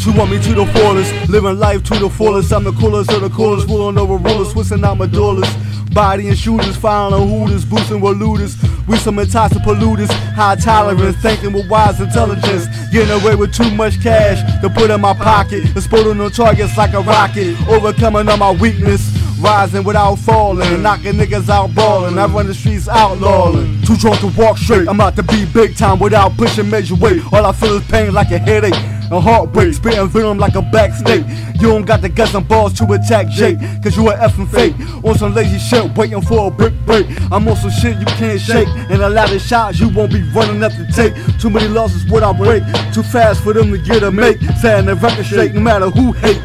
She want me to the fullest, living life to the fullest. I'm the coolest of the coolest, ruling over rulers, twisting out my dollars. Body and shooters, filing hooters, boosting with looters. We some entitled polluters, high tolerance, thinking with wise intelligence. Getting away with too much cash to put in my pocket. Exploding on targets like a rocket, overcoming all my weakness. Rising without falling, knocking niggas out balling. I run the streets outlawing. Too drunk to walk straight, I'm out to be big time without pushing major weight. All I feel is pain like a headache. A heartbreak, spitting venom like a back snake. You don't got the guts and balls to attack Jake, cause you a effing fake. On some lazy shit, waiting for a brick break. I'm on some shit you can't shake, and a lot of shots you won't be running up to take. Too many losses would I break, too fast for them to get a make. Saying the record shake, no matter who hate.